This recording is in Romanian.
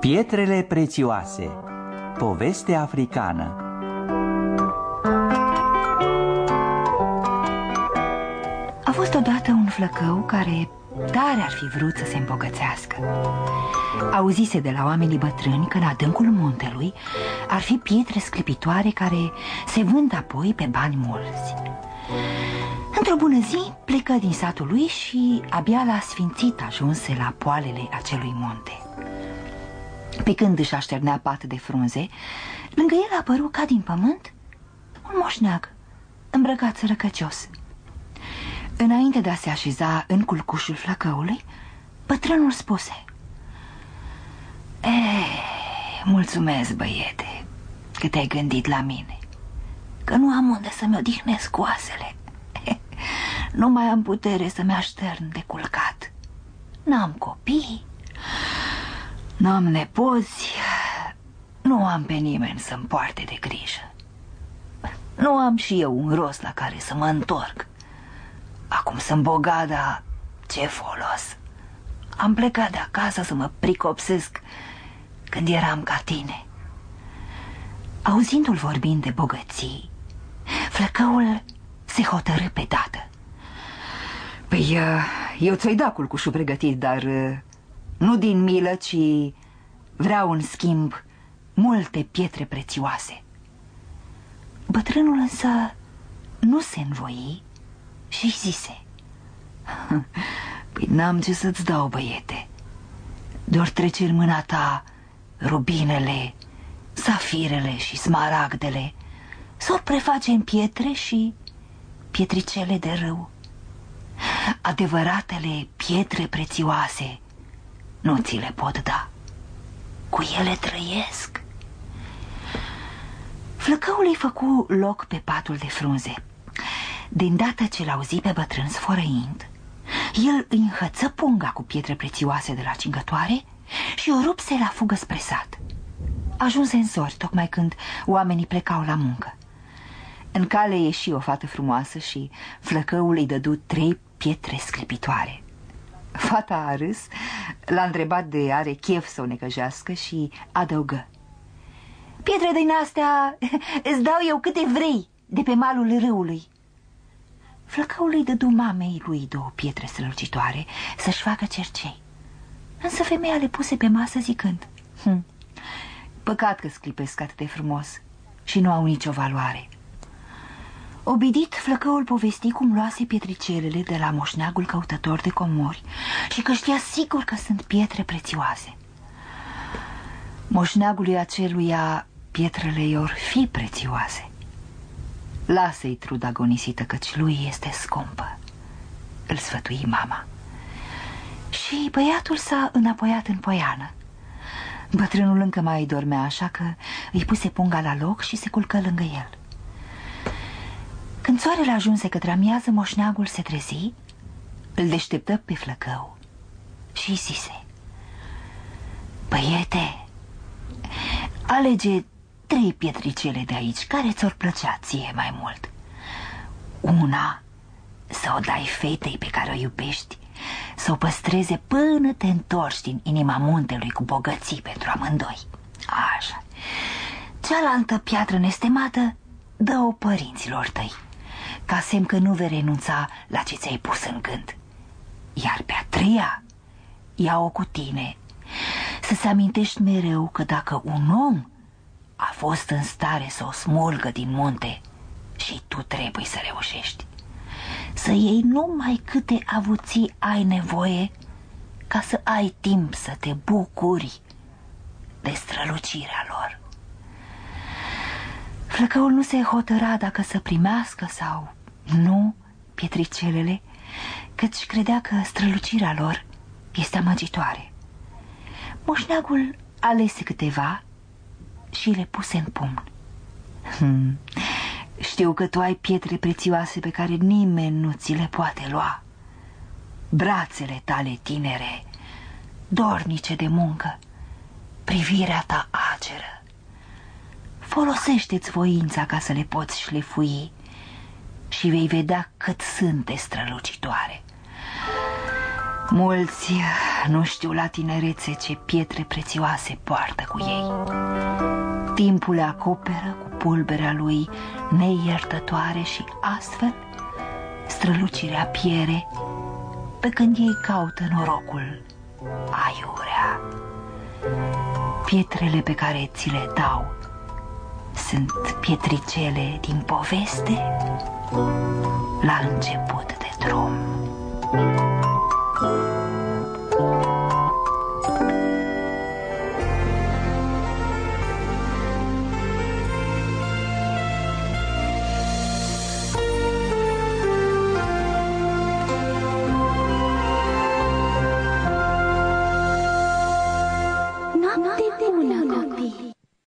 Pietrele prețioase. Poveste africană. A fost odată un flăcău care tare ar fi vrut să se îmbogățească. Auzise de la oamenii bătrâni că în adâncul muntelui ar fi pietre sclipitoare care se vând apoi pe bani mulți. Într-o bună zi plecă din satul lui și abia la sfințit ajunse la poalele acelui munte Pe când își așternea pat de frunze, lângă el apăru ca din pământ un moșneag îmbrăcat sărăcăcios. Înainte de a se așeza în culcușul flăcăului, bătrânul spuse Eh, mulțumesc, băiete, că te-ai gândit la mine Că nu am unde să-mi odihnesc oasele. Nu mai am putere să-mi aștern de culcat. N-am copii N-am nepoți Nu am pe nimeni să-mi poarte de grijă Nu am și eu un rost la care să mă întorc Acum sunt bogat, dar ce folos? Am plecat de acasă să mă pricopsesc când eram ca tine. Auzindu-l vorbind de bogății, flăcăul se hotărâ pe dată. Păi, eu ți-o-i da culcușul pregătit, dar nu din milă, ci vreau în schimb multe pietre prețioase. Bătrânul însă nu se învoi și zise Păi n-am ce să-ți dau, băiete Doar trece în mâna ta rubinele, safirele și smaragdele S-or preface în pietre și pietricele de râu Adevăratele pietre prețioase nu ți le pot da Cu ele trăiesc Flăcăul îi făcu loc pe patul de frunze de îndată ce l-auzi pe bătrân sfărăind, el îi înhăță punga cu pietre prețioase de la cingătoare și o rupse la fugă spre sat. Ajunse în zori, tocmai când oamenii plecau la muncă. În cale ieși o fată frumoasă și flăcăul îi dădu trei pietre sclipitoare. Fata a râs, l-a întrebat de are chef să o necăjească și adăugă. Pietre din astea îți dau eu câte vrei de pe malul râului. Flăcăul îi dădu mamei lui două pietre strălucitoare să-și facă cercei. Însă femeia le puse pe masă zicând hm, Păcat că sclipesc atât de frumos și nu au nicio valoare Obidit, flăcăul povesti cum luase pietricelele de la moșneagul căutător de comori și că știa sigur că sunt pietre prețioase. Moșneagului aceluia pietrele i-or fi prețioase. Lasă-i truda agonisită, căci lui este scumpă Îl sfătui mama Și băiatul s-a înapoiat în poiană Bătrânul încă mai dormea, așa că îi puse punga la loc și se culcă lângă el Când soarele ajunse către amiază, moșneagul se trezi Îl deșteptă pe flăcău și zise Băiete, alege trei pietricele de aici care ți-or plăcea ție mai mult. Una să o dai fetei pe care o iubești, să o păstreze până te întorci din inima muntelui cu bogății pentru amândoi. Așa. Cealaltă piatră nestemată dă-o părinților tăi, ca semn că nu vei renunța la ce ți-ai pus în gând. Iar pe a treia, ia-o cu tine, să se amintești mereu că dacă un om a fost în stare să o smulgă din munte și tu trebuie să reușești. Să iei numai câte avuții ai nevoie ca să ai timp să te bucuri de strălucirea lor. Flăcăul nu se hotăra dacă să primească sau nu pietricelele, căci credea că strălucirea lor este amăgitoare. Moșneagul alese câteva și le puse în pumn. Hmm. Știu că tu ai pietre prețioase pe care nimeni nu ți le poate lua. Brațele tale tinere, dornice de muncă, privirea ta ageră. Folosește-ți voința ca să le poți șlefui și vei vedea cât sunt de strălucitoare. Mulți nu știu la tinerețe ce pietre prețioase poartă cu ei. Timpul le acoperă cu pulberea lui neiertătoare și astfel strălucirea piere pe când ei caută norocul aiurea. Pietrele pe care ți le dau sunt pietricele din poveste la început de drum. Thank you.